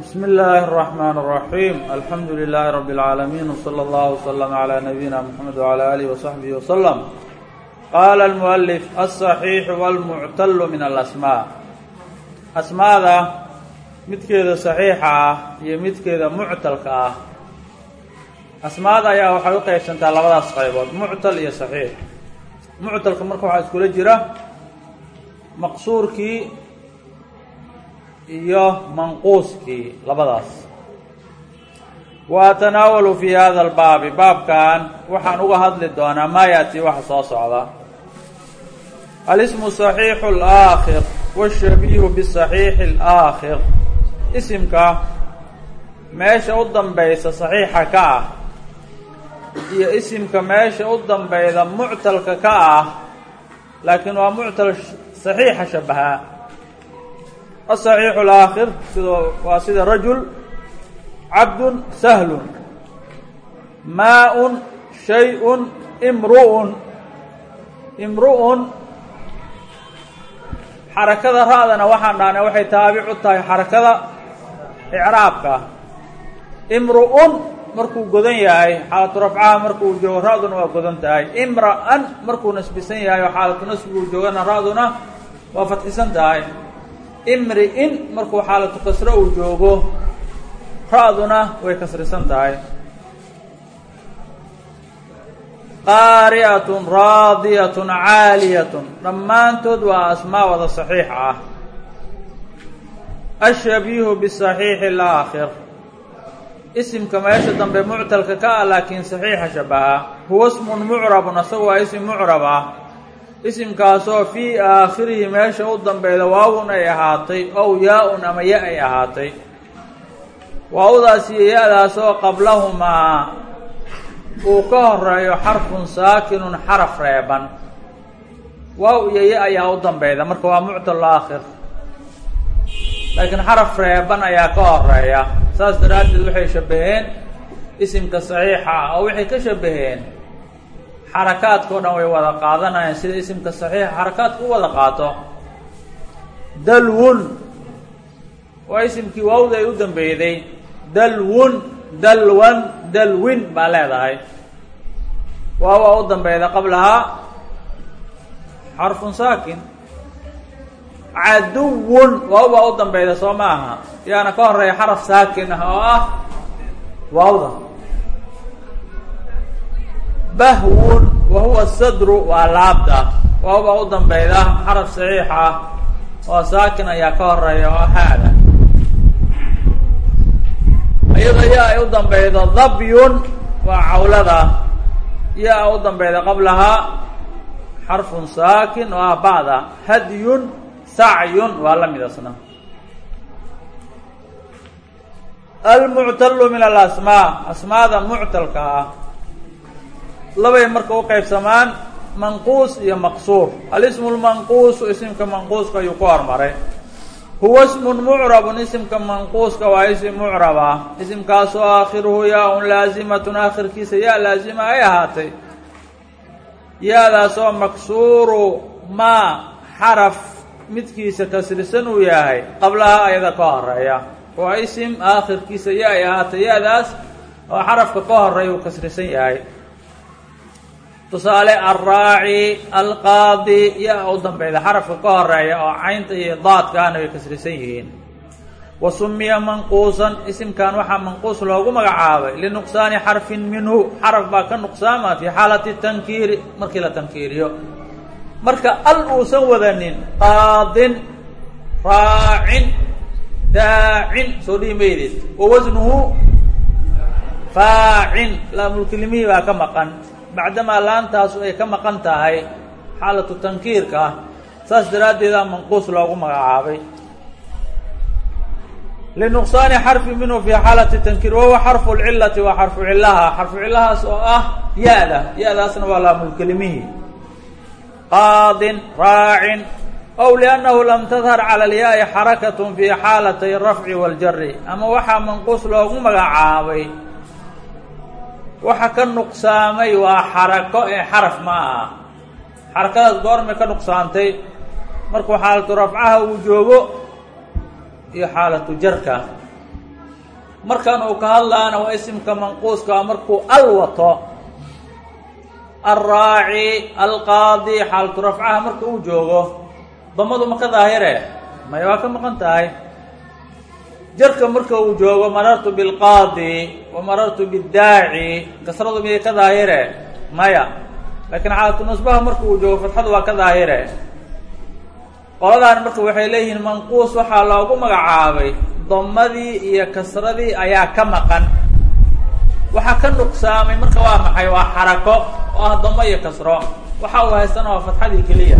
بسم الله الرحمن الرحيم الحمد لله رب العالمين وصلى الله وسلم على نبينا محمد وعلى آله وصحبه وسلم قال المؤلف الصحيح والمعتل من الأسماء أسماada midkeeda صaxiixa ah iyo midkeeda muctalka ah asmaada ayaa waxay u qaybsantaa labadaas qaybood muctal iyo صaxiix muctalka marka waxaa iskula jira maqsuurkii iyo manquuskii labadaas. Wa atanaawalu fii hada albaabi. Baabkan waxaan uga hadli doonaa maa yaati waxa soo socda. Alismu saxiixu alaakhir washabiihu bisaxiixi alaakhir. Isimka meesha u dambaysa saxiixa ka ah iyo isimka meesha u dambayda muctalka ka ah laakiin waa muctal saxiixa shabaha الصحيح alaakhir sid waa sida rajul cabdun sahlun maaun shayun imru'un imru'un xarakada ra'dana waxaan dhahnay waxay taabic u tahay xarakada icraabka imru'un markuu godan yahay xaalatu rafcaha markuu joogo ra'duna waa godan tahay imra'an markuu nasbisan yahay oo xaalatu nasbigu joogana waa fadxisan tahay imri'in markuu xaalatu kasro uu joogo ra-duna way kasrisan tahay. Qaari'atun raadiyatun caaliyatun. Dhammaantood waa asmaa wada saxiix ah. Ashabiihu bisaxiixi alaakhir isimka meesha dambe muctalka ka ah laakiin saxiixa shabaha huwa smun mucrabun asagu waa isim mucrab ah isimkaasoo fii aakhirihi meesha u dambeyda waawun ay ahaatay ow yaa-un ama ya ay ahaatay. Waawdaas iyo ya-daasoo qablahumaa uu ka horeeyo xarfun saakinun xaraf reeban. Waaw iyo ya ayaa u dambeyda marka waa muctal aakhir laakiin xaraf reeban ayaa ka horreeya saas daraaddeed waxay shabaheen isimka saxiixa ah oo waxay ka shabaheen xarakaadkao dhan way wada qaadanayaan. Sida isimka saxiixa xarakaadka u wada qaato. Dalwun. Waa isimkii waawda ay u dambeyday dalwun. Dalwan dalwin baa leedahay. Waawa u dambeyda qablahaa xarfun saakin. Caduwun. Waawbaa u dambeyda soo ma aha. Yaana ka horreeya xaraf saakin ah oo ah waawda bahwun wa huwa sadru waa laabda waawbaa u dambeyda xaraf saxiix ah. Oo saakin ayaa ka horreeya oo haada iyado yaa ay u dambeydo dabyun waa cawlada. Yaa u dambeyda qablahaa xarfun saakin oo ah ba'da. Hadyun sacyun waa la mid asna almuctalu min alasmaa. Asmaada muctalka ah labay marka u qaybsamaan manquus iyo maqsuur. Alismu lmanquusu isimka manquuska ayuu ku hormaray. Huwa smun mucrabun isimka manquuska waa isim mucrab ah isimkaasoo aakhiruhu yaa-un laazimatun aakhirkiisa yaa laazima ay ahaatay. Ya-daasoo maksuuru maa xaraf midkiisa kasrisan uu yahay qablaha ayada ka horreeya waa isim aakhirkiisa ya ay ahaatay. Ya-daas oo xarafka ka horreeya uu kasrisan yahay tusaale alraaci alqaadi yaa u dambeyda xarafka ka horreeya oo caynta iyo daadkaana way kasrisan yihiin. Wa sumiya manquusan isimkan waxaa manquus loogu magacaabay linuqsaani xarfin minhu xaraf baa ka nuqsaama fii xaalati tankiiri markii la tankiiriyo. Marka al uusan wadanin qaadin raacin daacin soo dhihi maydid wa wasnuhu faacin laamulkelimihii baa ka maqan bacdamaa laantaasu ay ka maqan tahay xaalatu tankiirka ah saas daraaddeedaa manquus loogu magacaabay. Linuqsaani xarfi minhu fii xaalati tankiir wahuwa xarfu lcilati waa xarfu cillaha. Xarfu cillahaas oo ah ya-da waa laamulkelimihii qaadin raacin ow liannahu lam tadhar cala alyaai xarakatu fii xaalatay rafci waljari ama waxaa manquus loogu magacaabay waxa ka nuqsaamay waa xarako ee xaraf ma aha. Xarakadaas goormay ka nuqsaantay. Markuu xaalatu rafcaha uu joogo iyo xaalatu jarka. Markan uu ka hadlaana waa isimka manquuska markuu al wato alraaci alqaadi xaalatu rafcaha marka uu joogo damadu ma ka daahire? Maya waa ka maqan tahay jarka marka uu joogo marartu bilqaadi wa marartu biddaaci kasradu miyay ka daahire? Maya. Laakiin xaalatu nasbaha marka uu joogo fatxadu waa ka daahire. Qoladan marka waxay leeyihiin manquus waxaa loogu magacaabay. Damadii iyo kasradii ayaa ka maqan. Waxaa ka nuqsaamay marka waa maxay? Waa xarako oo ah damo iyo kasro. Waxa uu haystana waa fatxadii keliya.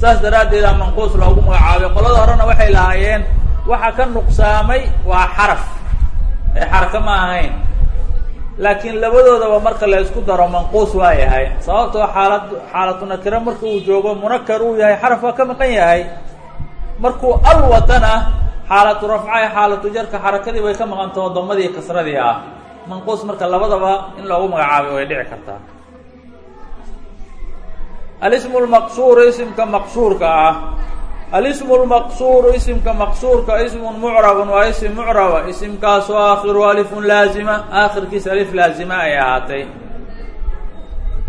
Saas daraaddeeda manquus loogu magacaabay. Qolada horena waxay lahaayeen waxa ka nuqsaamay waa xaraf. Ee xarako ma ahayn. Laakiin labadoodaba marka la isku daro manquus waa yahay sababtoo xaalad xaalatu nakiro marka uu joogo munakar uu yahay xaraf waa ka maqan yahay. Markuu al watana xaalatu rafca xaalatu jarka xarakadii way ka maqantao damadii kasradii ah. Manquus marka labadaba in loogu magacaabay way dhici kartaa. Alismu lmaqsuuru isimka maqsuurka ah alismu lmaqsuuru isimka maqsuurka ismun mucrabun waa isim mucraba isimkaasoo aakhiru alifun laazima aakhirkiisa alif laazima ay ahaatay.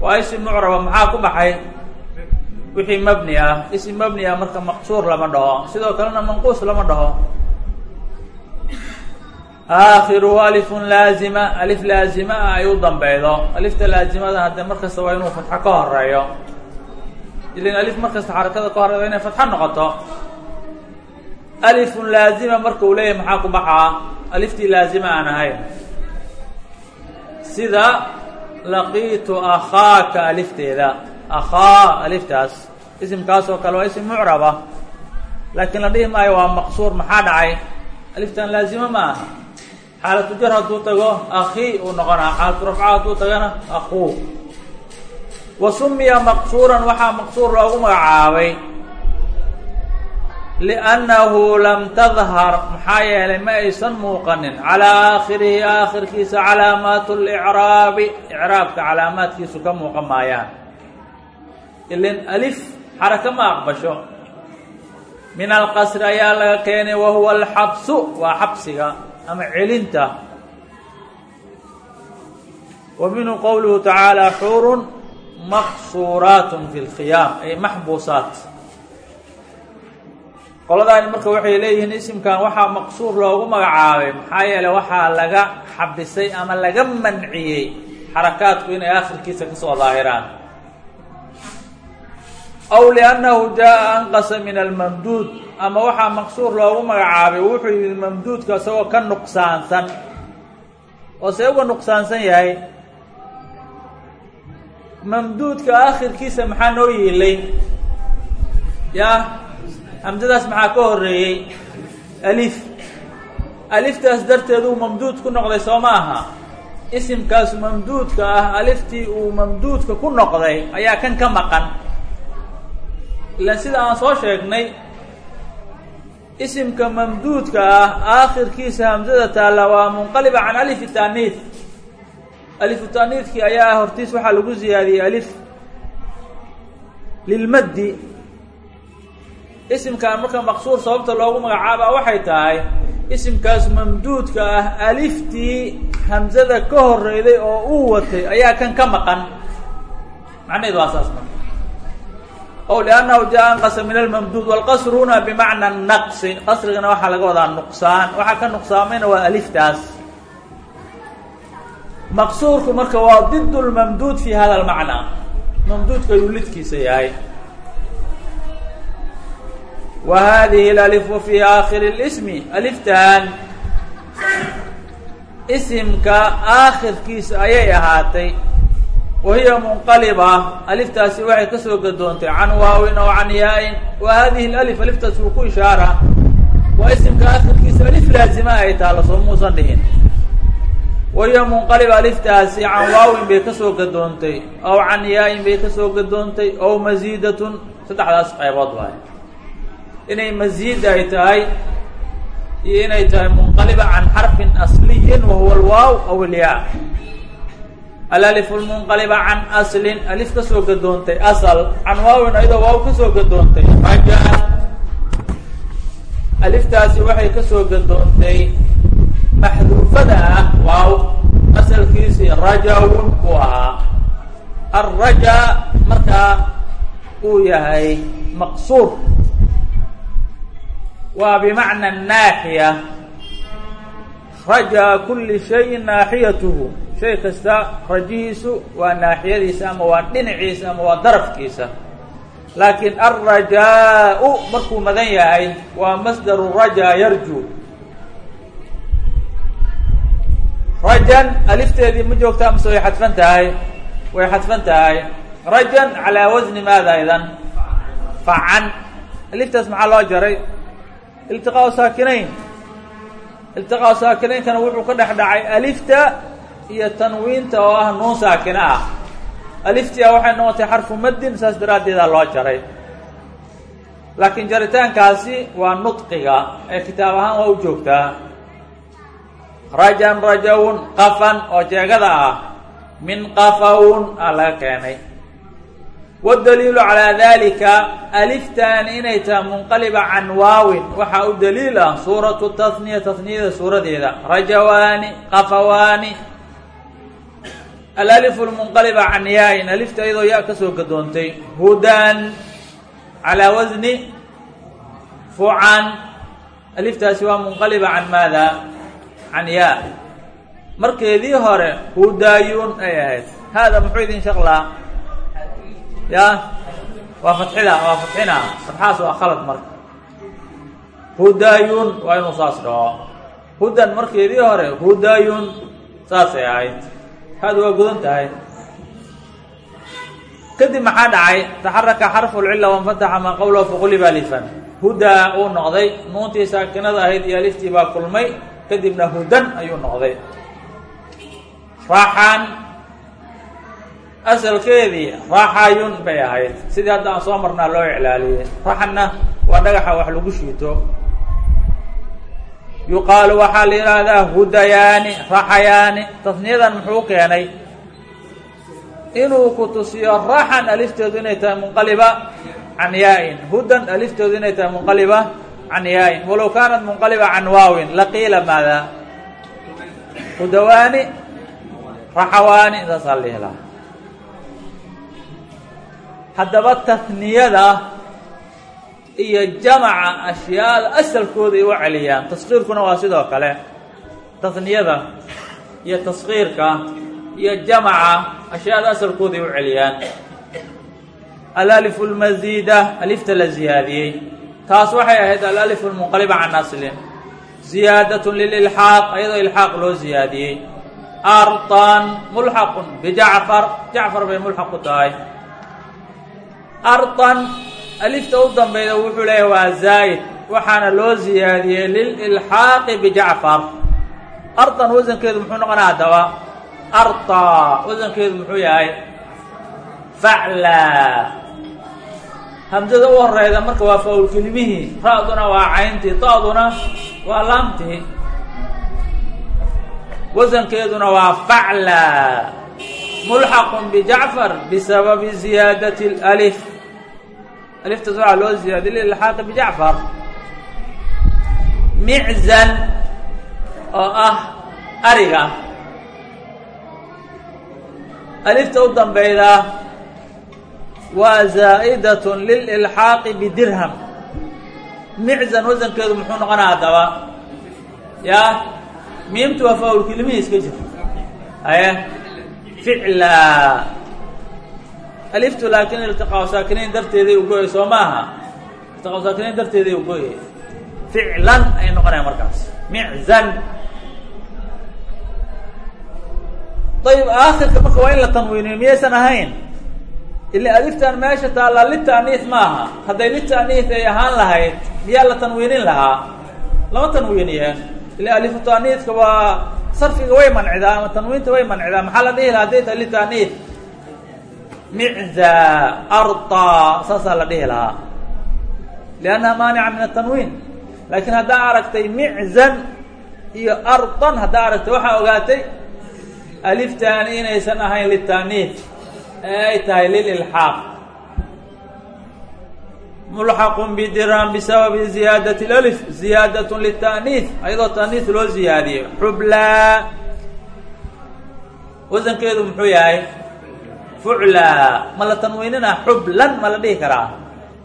Waa isim mucraba maxaa ku baxay? Wixii mabni ah isim mabni ah marka maqsuur lama dhaho sidoo kalena manquus lama dhaho. Aakhiru alifun laazima alif laazima ah ay u dambeydo alifta laazimada haddee markasta waa inuu fatxo ka horeeyo ilan alif markasta xarakada ka horeyda inay fatxo noqoto alifun laazima marka uu leeyahay maxaa ku baxaa aliftii laazima aan ahayn. Sida laqiitu akhaaka alifteeda. Akhaa aliftaas. Isimkaas oo kale waa isim mucraba. Laakiin la dhihi maayo waa maqsuur maxaa dhacay? Aliftan laazima ma aha. Xaalatu jar hadduu tago akhi uu noqonaa. Xaalatu rafca hadduu tagana akuu wa sumiya maqsuuran waxaa maqsuur loogu magacaabay. Liannahu lam tadhar maxaa yeelay ma aysan muuqanin. Calaa aakhirihi aakhirkiisa calaamaat licraabi icraabka calaamaadkiisu ka muuqan maayaan. Ilan alif xaraka ma aqbasho. Min alqasri ayaa laga keenay wa huwa alxabsu waa xabsiga ama celinta. Wa minhu qowluhu tacaala xurun maqsuuraat fi lkhiyaam ay maxbuusaat qoladaani marka waxay leeyihiin isimkan waxaa maqsuur loogu magacaabay maxaa yeeley waxaa laga xabisay ama laga manciyey xarakaadku inay aakhirkiisa ka soo daahiraan aw liannahu jaa anqasa min almamduud ama waxaa maqsuur loogu magacaabay wuxuu yimid mamduudka isagoo ka nuqsaansan oo see uga nuqsaansan yahay mamduudka aakhirkiisa maxaa noo yiilay yaa hamsadaas maxaa ka horeeyey alif. Aliftaas darteed uu mamduud ku noqday soo ma aha. Isimkaas mamduudka ah aliftii uu mamduudka ku noqday ayaa kan ka maqan. Ilaan sida aan soo sheegnay isimka mamduudka ah aakhirkiisa hamsada taalla waa munqaliba can alifi taaniif alifu taaniifkii ayaa hortiis waxaa lagu ziyaadiyey alif lilmaddi. Isimkan marka maqsuur sababta loogu magacaaba waxay tahay isimkaas mamduudka ah aliftii hamsada ka horeyday oo uu watay ayaa kan ka maqan. Macnaheedu waa saas marka. O liannahu jaa anqasa min almamduud walqasru huna bimacna naqsi. Qasrigana waxaa laga wadaa nuqsaan. Waxaa ka nuqsaamayna waa aliftaas maqsuurku marka waa did lmamduud fi hada lmacnaa mamduudka ayuu lidkiisa yahay. Wa hadihi alalifu fi aakhiri اlismi aliftan. Isimka aakhirkiisa ayay ahaatay. Wa hiya munqaliba aliftaasi waxay ka soo gadoontay can waawin aw can yaa-in. Wa hadihi lalif aliftaas wuu ku ishaara. Waa isimka aakhirkiisa alif laazima ay taalo soo muusan dhihin wa hiya munqaliba aliftaasi can waawin bay ka soo gadoontay aw can yaa-in bay ka soo gadoontay aw masiidatun saddexdaas qaybood waay inay masiid ay tahay iyo inay tahay munqaliba can xarfin asliyin wa huwa alwaaw aw alyaa. Alalifu lmunqaliba can aslin alif ka soo gadoontay asal can waawin ayadoo waaw ka soo gadoontay. Majaa aliftaasi waxay ka soo gadoontay maxduufada ah waaw asalkiisii rajawun buu ahaa. Alraja markaa uu yahay maqsuur. Waa bimacna naaxiya. Rajaa kuli shayin naaxiyatuhu shay kasta rajihiisu waa naaxiyadiisa ama waa dhinaciisa ama waa darafkiisa. Laakiin alrajaau markuu madan yahay waa masdaru rajaa yarju rajan alifteedii ma joogtaa mase way xadfan tahay way xadfan tahay rajan calaa wasni maada idan? Facan. Aliftaas maxaa loo jaray? Iltiqaau saakinayn. Iltiqaau saakinaynkana wuxuu ka dhex dhacay alifta iyo tanwiinta oo ah nuun saakina ah. Aliftia waxay noqotay xarfu maddin saas daraaddeedaa loo jaray. Laakiin jaritaankaasi waa nudqiga ee kitaab ahaan waa u joogtaa rajan rajawun qafan oo jeegada ah. Min qafawun aa laga keenay wاdaliilu calىa dalika aliftan inay tahay munqaliba can waawin. Waxaa u daliil ah suuratu tahniya tahniyada suuradeeda. Rajawaani qafawaani. Alalifu lmunqaliba can yaa-in alifta iyadoo ya soo gadoontay. Hudan calaa wasni fucan aliftaasi waa munqaliba can maada can yaa markeedii hore hudayun ay ahayd hada muxuu idin shaqlaa ya waa fatxida waa fatxina fatxaas waa khalad marka hudayun waa inuu saas dhaho hudan markeedii hore hudayun saasay ahayd hada waa gudan tahay kadib maxaa dhacay taxaraka xarfu lcila wanfataxa maa qawlahu faquliba alifan hudaa uu noqday nuuntii saakinada ahayd iyo aliftii baa kulmay kadibna hudan ayuu noqday. Raxan asalkeedii raxayun bay ahayd. Sidii hadda aan soo marnaa loo iclaaliyey raxanna waa dhagaxa wax lagu shiito. Yuqaalu waxaa la yidhaahdaa hudayaani raxayaani tasniyadan muxuu keenay inuu ku tusiyo raxan alifteedu inay tahay munqaliba can yaa-in. Hudan alifteedu inay tahay munqaliba can yaa-in walow kaanat munqaliba can waawin laqiila maada? Hudawaani raxawaani intaasaa la helaa haddaba tahniyada iyo jamaca ashyaada asalkooda ay u celiyaan. Taskiirkuna waa sidoo kale tahniyada iyo taskiirka iyo jamaca ashyaada asalkooda ay u celiyaan. Alalifu lmasiida alifta la ziyaadiyey taas waxay ahayd alalifu lmunqaliba can aslin ziyaadat lililxaaq ayadoo ilxaaq loo ziyaadiyey. Artan mulxaqun bijacfar jacfar bay mulxaq ku tahay. Artan alifta u dambeyda wuxuu leeyahay waa zaa'id waxaana loo ziyaadiyey lililxaaqi bijacfar artan wasankeedu muxuu noqonaa haddaba? Arta wasankeedu muxuu yahay facla hamsada u horeyda marka waa faul kelimihii ra-duna waa cayntii ta-duna waa laamtii wasankeeduna waa facla mulxaqun bijacfar bisababi ziyaadati اlalif aliftaas waxaa loo ziyaadiy lilxaaqi bijacfar miczan oo ah ariga. Alifta u dambeyda waa zaa'idat lililxaaqi bidirham. Miczan wasankeedu muxuu noqonaa haddaba? Ya? Miimtu waa faul kelimihii iska jir haye ficla. Aliftu laakiin iltiqaa saakinayn darteeday ugoye soo maaha. Iltiqaa saakinayn darteeday ugoye ficlan ay noqonaya markaas. Miczan. Ayib aakhirka marka waa in la tanwiiniyo miyaysan ahayn ila aliftan meesha taallaa litaniis maaha. Hadday litaniis ay ahaan lahayd miyaa la tanwiinin lahaa? Lama tanwiiniye ila alifu waa sarfiga way mancidaa ama tanwiinta way mancidaa maxaa la dhihi lahaa hadday tahay litaniis micza arta saasaa la dhihi lahaa. Liannaha maanica min atanwiin laakiin haddaa aragtay miczan iyo artan haddaa aragtay waxaa ogaatay aliftan inaysan ahayn litaniis ee ay tahay lililxaaq mulxaqun bidirham bisababi ziyaadati اlalif ziyaadat lita'niis ayadoo ta'niis loo ziyaadiyey xublaa wasankeedu muxuu yahay? Fuclaa ma la tanwiinina xublan ma la dhihi karaa.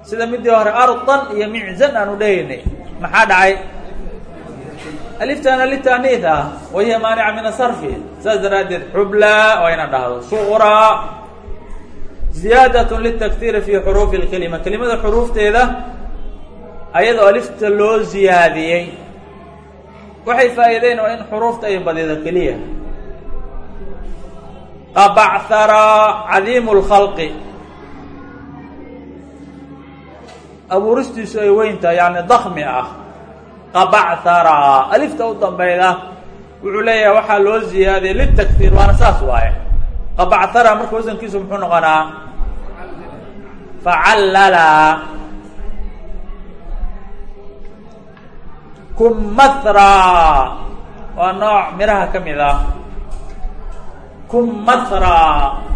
Sida midii hore ardan iyo miczan aanu dhehaynay maxaa dhacay? Aliftaana lita'niis ah wahiya maanica min asarfi saas daraaddeed xublaa waa inaan dhahdo. Suqraa ziyaadat litaktiiri fi xuruufi اlkelima kelimada xuruufteeda ayadoo alifta loo ziyaadiyey waxay faa'iideen waa in xuruufta ay badido keliya. Qabachara cadiimu اlkhalqi abuuristiisu ay weyntahay yani dakmi ah. Qabachara alifta u dambayda wuxuu leeyahay waxaa loo ziyaadiyey litaktiir waana saas waaye. Qabachara marka wasankiisu muxuu noqonaa facallala kumahra waa nooc miraha ka mid ah kumahra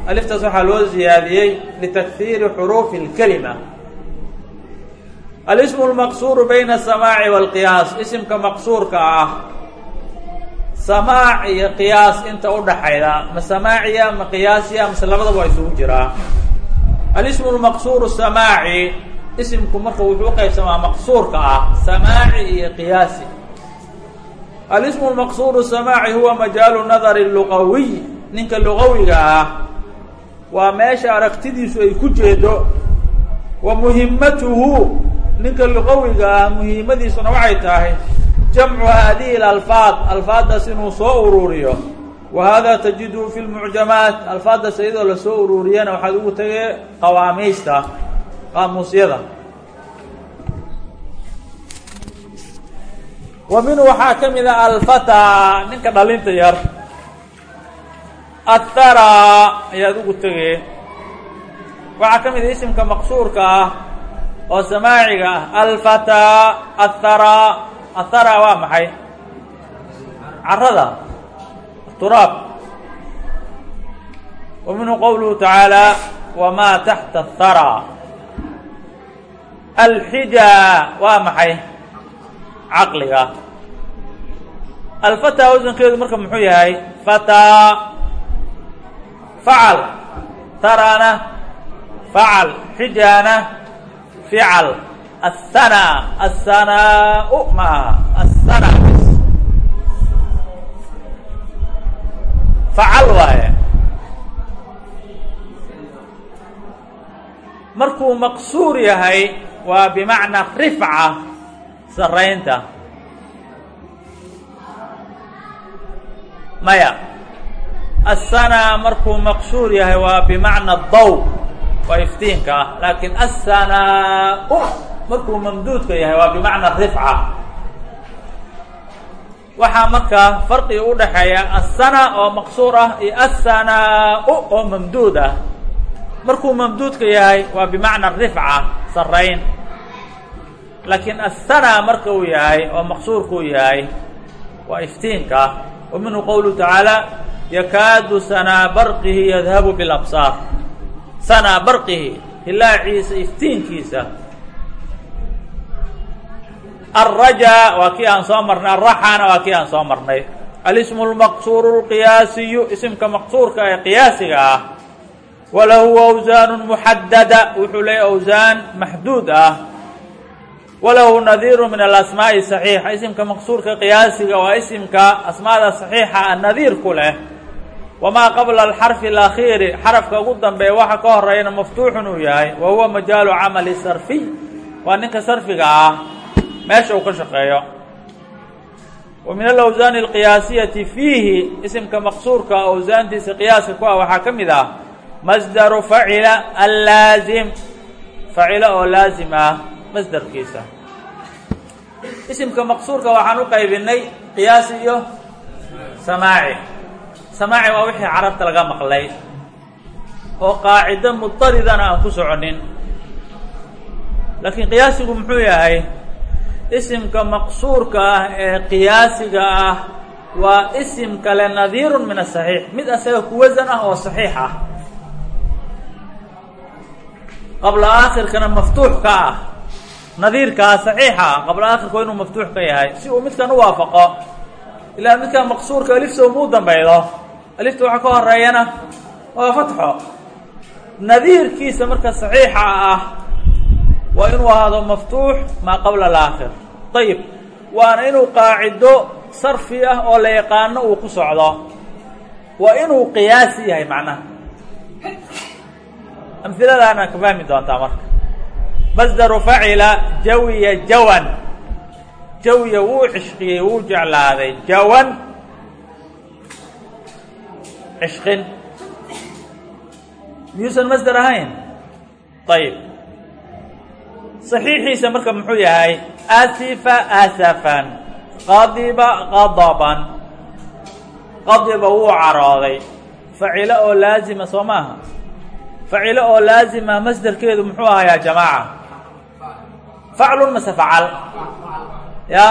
aliftaas waxaa loo ziyaadiyey litakhiiri xuruufi اlkelima alismu اlmaqsuuru bayna asamaaci wاlqiyaas isimka maqsuurka ah samaac iyo qiyaas inta udhaxayda ma samaaciya ma qiyaasiya mase labadaba waa isugu jiraa alismu lmaqsuuru samaaci isimku marka wuxuu uqaybsamaa maqsuurka ah samaaci iyo qiyaasi alismu lmaqsuuru samaaci huwa majaalu nadari luqawiy ninka luqawiga ah waa meesha aragtidiisu ay ku jeedo wa muhimatuhu ninka luqawiga ah muhiimadiisuna waxay tahay jamcu haadihi اlalfaad alfaaddaas inuu soo ururiyo wa hada tajiduhu fi lmucjamaat alfaaddaas iyadoo la soo ururiyana waxaad ugu tegee qawaamiista qaamuusyada wa minhu waxaa ka mid a alfataa ninka dhalinta yar athara ayaad ugu tegee waxaa ka mid a isimka maqsuurka ah oo samaaciga ah alfataa athara athara waa maxay carada turaab wa minhu qowluhu tacaalaa wamaa taxta aharaa alxijaa waa maxay? caqliga alfataa wasankeedu marka muxuu yahay fataa facal taraana facal xijaana fical asanaa asanaau ma aha asana facal waaye. Markuu maqsuur yahay waa bimacnaa rifca saraynta maya aلsanaa markuu maqsuur yahay waa bimacna daw waa iftiinka. Ah laakiin aلsanaa-u markuu mamduudka yahay waa bimacna rifca waxaa markaa farqiga u dhaxeeya asana oo maqsuur ah iyo assanaa-u oo mamduud ah. Markuu mamduudka yahay waa bimacna rifca sarayn laakiin asana marka uu yahay oo maqsuurkuu yahay waa iftiinka. Wa minhu tacaala yakaadu sanaa barqihi yadhabu bilabsaar. Sanaa barqihi hilaaciisa iftiinkiisa alrajaa waa kii aan soo marnay. Alraxana waa kii aan soo marnay. Alismu lmaqsuuru اlqiyaasiyu isimka maqsuurka ee qiyaasiga ah. Walahu awsaanu muxadada wuxuu leeyahy awsaan maxduud ah. Walahu nadiiru min alasmaa'i saxiixa isimka maqsuurka qiyaasiga waa isimka asmaada saxiixa a nadiir ku leh. Wamaa qabla alxarfi alakhiiri xarafka ugu dambeeya waxa ka horeeyana maftuuxun uu yahay. Wa huwa majaalu camali sarfiy waa ninka sarfiga ah meesha uu ka shaqeeyo. Wa min alawsaani alqiyaasiyati fiihi isimka maqsuurka awsaantiisa qiyaaska ku ah waxaa ka mid ah masdaru facila allaazim facilo oo laazim ah masdarkiisa. Isimka maqsuurka waxaan u qaybinay qiyaasi iyo samaaci. Samaaci waa wixii carabta laga maqlay oo qaacido mudaridana aan ku soconin. Laakiin qiyaasigu muxuu yahay isimka maqsuurka ah ee qiyaasiga ah waa isim kale nadiirun min asaxiix mid asaga kuwasan ah oo saxiix ah. Qabla aakhirkana maftuux ka ah nadiirkaa saxiixa ah qabla akhirka waa inuu maftuux ka yahay si uu midkan u waafaqo ilaa midkan maqsuurka alifta umuu dambaydo alifta waxa ka horeeyana waa fatxo. Nadiirkiisa marka saxiixa ah waa inuu ahaado maftuux maa qabla alaakhir ayib waana inuu qaacido sarfi ah oo la yaqaano uu ku socdo. Waa inuu qiyaasi yahay macnaha. Amiladaana ka fahmi doontaa marka. Masdaru facila jawiya jawan. Jawiya wuu cishqiyey wuu jeclaaday. Jawan. Cishqin. Miyuusan masder ahayn. Ayib saxiixiisa asifa asafan qadiba qadaban qadiba wuu carooday facilo oo laazima soo maaha facilo oo laazima masderkeedu muxuu ahayaa jamaaca faclun mase facal ya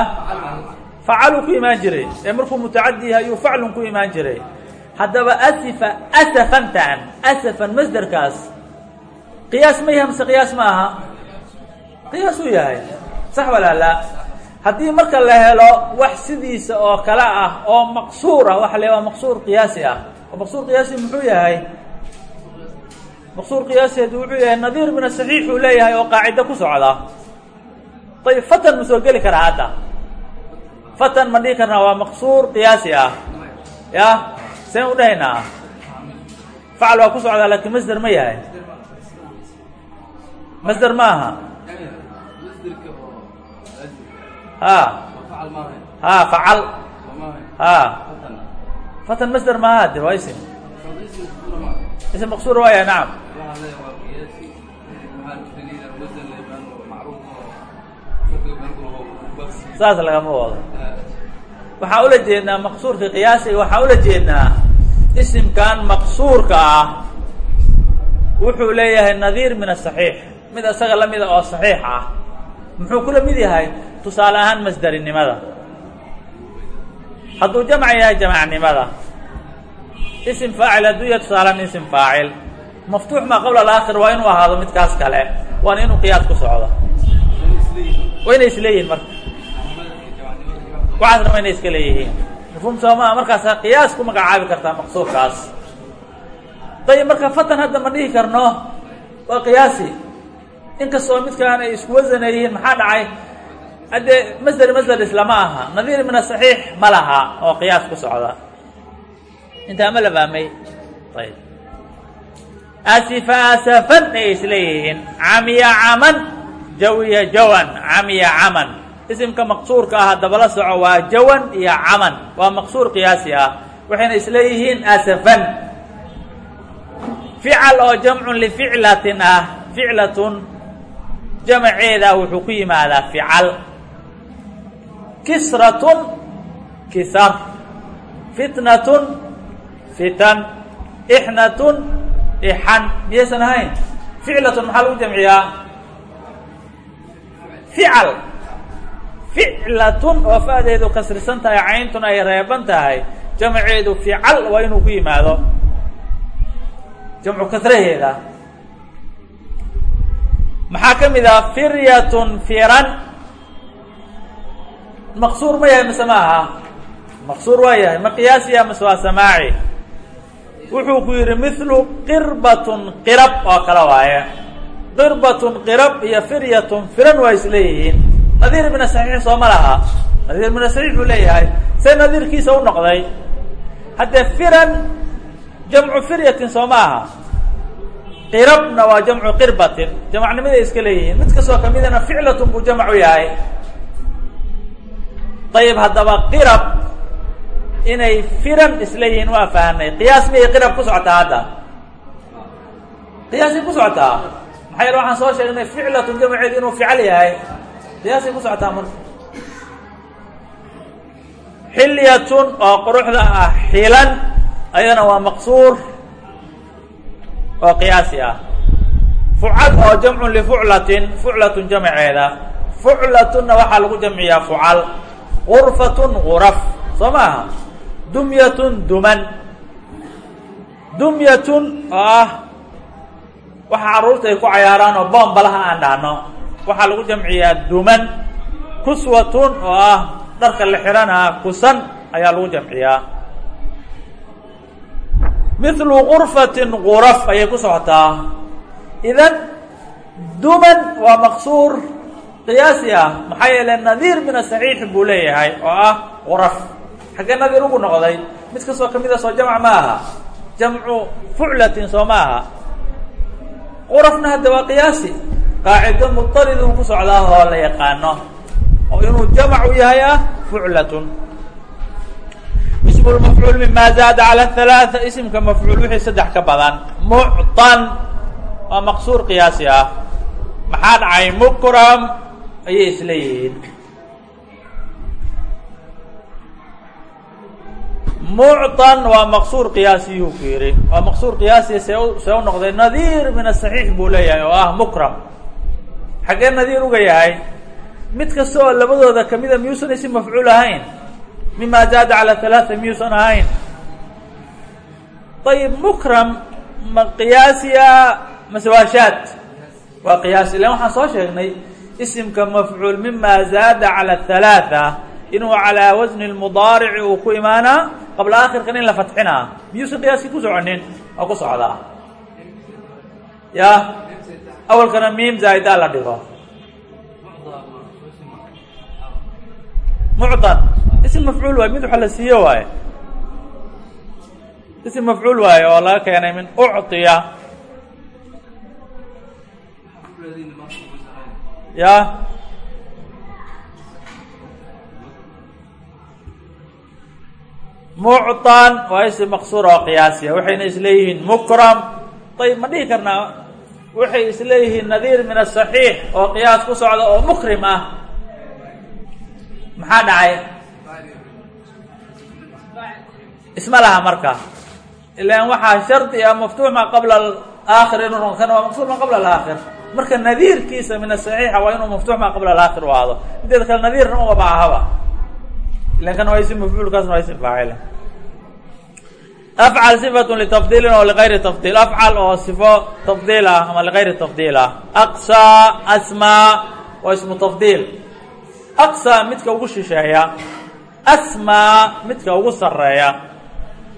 facaluu ku imaan jiray ee markuu mutacadi yahay ayuu faclun ku imaan jiray haddaba asifa asafantan asafan masderkaas qiyaas ma yahay mase qiyaas ma aha qiyaas uu yahay sax walaa laa haddii marka la helo wax sidiisa oo kale ah oo maqsuur ah waxa la waa maqsuur qiyaasi ah. Oo maqsuur qiyaasi muxuu yahay? Maqsuur qiyaaseedu wuxuu yahay nadiir min asaxiix uu leeyahay oo qaacido ku socda. Ayib fatan ma soo geli karaa hadda. Fatan ma dhihi karnaa waa maqsuur qiyaasi ah. Ya seen u dhahaynaa? Facal waa ku socdaa laakiin masder ma yahay. Masder ma aha facal fatan. Masder maaha de waa isim ism maqsuur waaya nacam saas lagama wado. Waxaa ula jeednaa maqsuurka qiyaasiga waxaa ula jeednaa isimkan maqsuurka ah. Wuxuu leeyahay nadiir min asaxiix mid isaga lamida oo saxiix ah. Muxuu kula mid yahay tusaale ahaan masderinimada hadduu jamc yahay jamacnimada isim faacil hadduu yahay tusaalaan isim faacil. Maftuux maa qabla alaakhir waa inuu ahaado midkaas kale waana inuu qiyaas ku socdo. Waa inay isleeyihiin marka. Waxaasna waa inay iska leeyihiin. Mafhuum soomaa markaasa qiyaas ku magacaabi kartaa maqsuurkaas dayib marka fatan hadda ma dhihi karno waa qiyaasi. Inkastoo midkaan ay isku haddee masder masder islama aha. Nadiir min asaxiix ma laha oo qiyaas ku socda. Intaa ma la fahmay ayb asifa asafan ay isleeyihiin camiya caman jawiya jawan. Camiya caman. Isimka maqsuurka ah haddaba la soco waa jawan iyo caman. Waa maqsuur qiyaasi ah. Waxayna isleeyihiin asafan. Fical oo jamcun lificlatin ah ficlatun jamaceeda wuxuu ku yimaadaa kisratun kisar. Fitnatun fitan. Ixnatun ixan miyaysan ahayn? Ficlatun maxaa lagu jamciyaa? Fical. Ficlatun oo fa'deedu kasrisan tahay cayntun ay reeban tahay jamaceedu fical waa inuu ku yimaado. Jamcu kasraheeda. Maxaa ka mid ah? Firyatun firan maqsuur ma yahay mase ma aha maqsuur waa yahay ma qiyaasiya mase waa samaaci wuxuu ku yidhi mithlu qirbatun qirab oo kale waaye qirbatun qirab iyo firyatun firan waa isleeyihiin nadiir min asaxiix soo ma laha nadiir min asaxiix buu leeyahay see nadiirkiisa u noqday haddee firan jamcu firyatin soo ma aha qirabna waa jamcu qirbatin jamacnimaday iska leeyihiin mid kastoo kamidana ficlatun buu jamcu yahay ayib haddaba qirab inay firan isleeyihiin waa fahanay qiyaas miyay qirab ku socotaa hadda qiyaasay ku socotaa maxaa yeele waxaan soo sheegnay ficlatun jamceedu inuu fical yahay qiyaasay ku socotaa marka xilyatun oo quruxda ah xilan ayadana waa maqsuur oo qiyaasi ah fucal oo jamcun lifuclatin fuclatun jamceeda fuclatunna waxaa lagu jamciyaa fucal gurfatun guraf soo maaha dumyatun duman. Dumyatun oo ah waxa carruurta ay ku cayaaraan oo boombalaha aan dhahno. Waxaa lagu jamciyaa duman. Kuswatun oo ah dharka la xihanaa kusan ayaa lagu jamciyaa. Mithlu gurfatin guraf ayay ku socotaa. Idan duman waa maqsuur qiyaasi ah maxaa yeele nadiir min asaxiixi buu leeyahay oo ah guraf xaggee nadiir ugu noqday mid kastoo kamid a soo jamc ma aha jamcu fuclatin soo ma aha qurafna hadda waa qiyaasi qaacido muطarid uu ku socdaa oo la yaqaano oo inuu jamc u yahay ah fuclatun ism mafcuul mima zaada calى halaaثa isimka mafcuul wixii saddex ka badan mucطan waa maqsuur qiyaasi ah maxaa dhacay mukram ayay isleeyihiin mucطan waa maqsuur qiyaasiyuu ku yihi waa maqsuur qiyaasiya see u see u noqday nadiir min asaxiix buu leeyahay oo ah mukram xaggee nadiir uga yahay mid kasta oo labadooda kamida miyuusan isi mafcuul ahayn mima zaada calى halaaثa miyuusan ahayn ayib mukram ma qiyaasiya mase waa shaad waa qiyaasi ilan waxaan soo sheegnay isimka mafcuul mima zaada calى halaaثa inuu calىa wasni اmudaarici uu ku imaanaa qabla akhirkan in la fatxinaa miyuusan qiyaaskii ku soconin oo ku socdaa ya awalkana miim zaaida la dhigo mucdan ism mafcuul waaye mid waxa la siiye waaye ism mafcuul waaye oo laga keenay min ucطiya ya mucطan waa ism maqsuur oo qiyaasiya waxayna isleeyihiin mukram. Ayib ma dhihi karnaa? Waxay isleeyihiin nadiir min asaxiix oo qiyaas ku socda oo mukrim ah. Maxaa dhacay? Isma laha marka. Ilan waxaa shardi ah maftuux ma qabla aakhir inuu noqon waa maqsuur ma qabla alaakhir marka nadiirkiisa min asaxiixa waa inuu maftuux ma qabla alaakhir u aado mideeda kale nadiirna uma baahaba. Ilan kana waa isim mafcuulkaasna waa isim faacila afcal sifatun litafdiilin oo ligayri tafdiil. Afcal oo sifo tafdiil ah ama ligayri tafdiil ah. Aqsaa asmaa waa ismu tafdiil. Aqsa midka ugu shisheeya. Asmaa midka ugu sareeya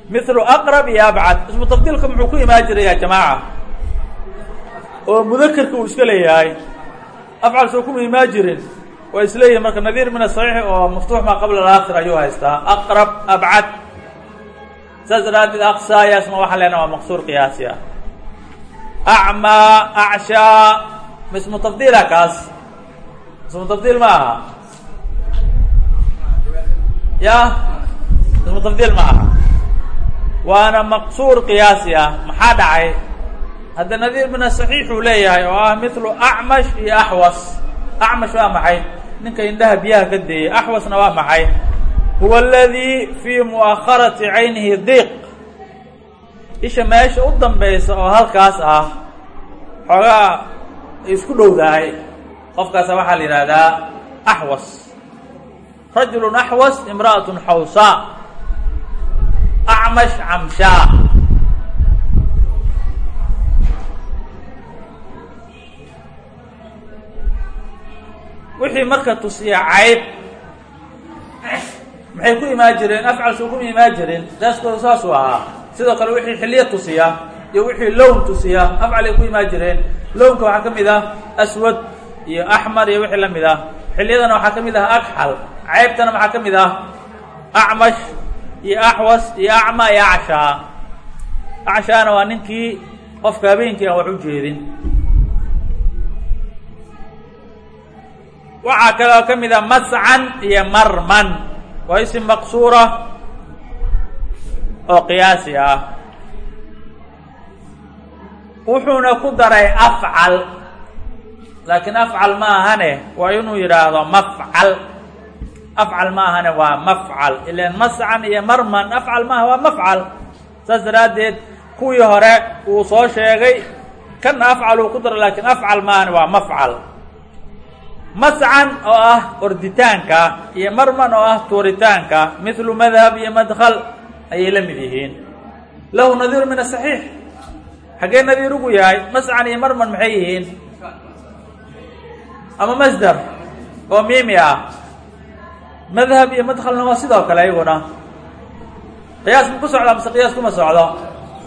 mithlu aqrab iyo abcad. Ismu tafdiilka muxuu ku imaan jiray ya jamaaca oo mudakerka uu iska leeyahay. Afcal soo kuma imaan jirin waa isleeyihin marka nadiir min asaxiix oo maftuux maa qabla alaakhir ayuu haystaa. Aqrab abcad. Saas daraadeed aqsaa iyo asma waxaan leenaha waa maqsuur qiyaasi ah. Acmaa acshaa ma ismu tafdiila kaas? Ismu tafdiil ma aha? Ya? Ismu tafdiil ma aha? Waana maqsuur qiyaasi ah. Maxaa dhacay hadda nadiir min asaxiix uu leeyahay oo ah mithlu acmash iyo axwas acmash waa maxay? Ninka indhaha biyaha ka deeyay axwasna waa maxay? Huwa aladii fii mu'akharati caynihi diiq. Isha meesha u dambaysa oo halkaas ah xoogaa isku dhowdahay qofkaasa waxaa la yidhaahdaa axwas rajulu axwas imra'atun xawsaa. Acmash camshaa wixii marka tusiya cayb. Maxay ku imaan afcal soo kuma imaan jireen. Daaskooda saasuu ahaa sidoo kale wixii xilliya tusiya iyo wixii lown tusiya afcal ay ku imaan jireen. Lownka waxaa ah aswad iyo axmar iyo wixii la mid ah. Xilliyadana waxaa ka ah agxal caybtana maxaa ka ah acmash iyo axwas iyo acma iyo acshaa. Acshaana waa ninkii qofka habeenkii aan wax u jeedin waxaa kaloo ka mid a mascan iyo marman. Waa isim maqsuura oo qiyaasi ah. Wuxuuna ku daray afcal. Laakiin afcal ma ahane waa inuu yidhaahdo mafcal. Afcal ma ahane waa mafcal. Ilan mascan iyo marman afcal maaha waa mafcal. Saas daraaddeed kuwii hore uu soo sheegay kana afcal uu ku daray laakiin afcal ma ahane waa mafcal mascan oo ah orditaanka iyo marman oo ah tuuritaanka mithlu madhab iyo madkal ayay la mid yihiin. Lahu nadiiru min asaxiix xaggee nadiir ugu yahay mascan iyo marman maxay yihiin? Ama masder oo miimi ah. Madhab iyo madkhalna waa sidoo kale iyaguna qiyaas ma ku socdaa mase qiyaas kuma socdo?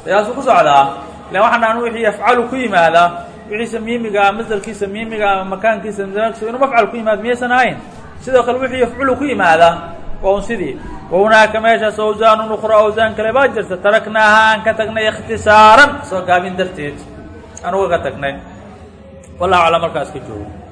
Qiyaas ku socdaa. Ilan waxaan dhahan wixii yafcalu ku yimaada wixiisa miimiga ah masderkiisa miimiga ama makaankiisa inuu mafcal ku yimaado miyaysan ahayn? Sidoo kale wixii yafculu ku yimaada waa un sidii. Wa hunaaka meeshaas awsaanun ukra awsaan kale baa jirta. Taraknaaha aan ka tagnay ikhtisaaran. Soo gaabin darteed aan uga ka tagnay. Wallahu aclam markaas ka joogo